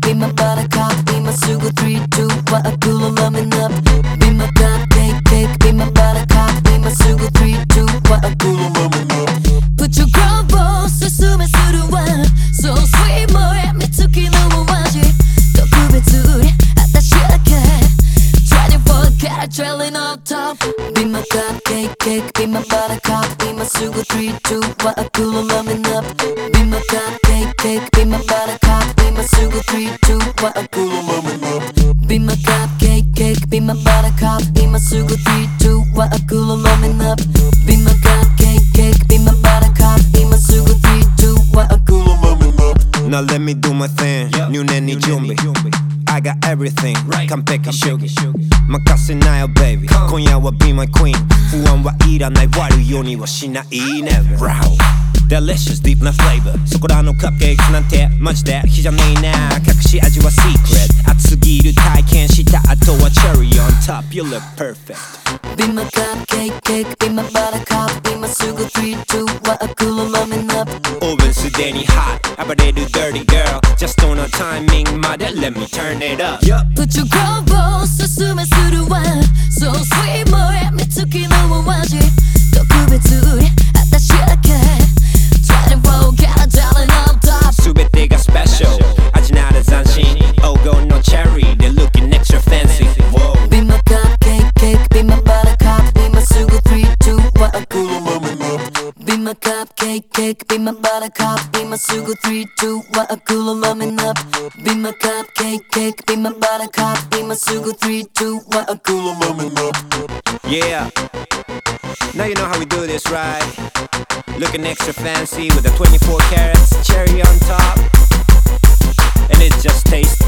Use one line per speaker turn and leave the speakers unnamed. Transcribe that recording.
Be my buttercup, be my sugar three, two, one, I pull a loving up. Be my cupcake, cake, be my buttercup, be my sugar three, two, one, I pull a loving up. Put your girl balls, susume suru one. so sweet, more at me, toki no mo waji. Tokubetsu, atashi aka, try to forget, I trailing on top. Be my cupcake, cake, be my buttercup, be my sugar three, two, one, I pull a loving up. Be my what I cool Be my cupcake cake, be my buttercup 今すぐ T2 は I cool moment up Be my cupcake cake, be my buttercup 今すぐ T2 は I cool moment up
Now let me do my thing, New yeah. 入念に準備 I got everything, right. 完璧主義任せなよ baby. 今夜は be my queen. 不安はいらない悪いようにはしない Never、right. Delicious deep な flavor そこらのカップケーキなんてマジで火じゃねえな隠し味は secret 熱すぎる体験した後は cherry on top You look perfect
Be my cupcake cake be my buttercup be my sugar 3, 2, 1 I cool them warming up
オーブンすでに hot 暴れる dirty girl Just on a timing まで let me turn it up
Put your glove 進めするわ So sweet もえみつきのお味 be my buttercup be my sugar 3, 2, 1 I cool warming up. Be my cupcake cake be my buttercup be my sugar 3, 2, 1 I cool warming up.
Yeah. Now you know how we do this right? Looking extra fancy with the 24 carats cherry on top. And it just tastes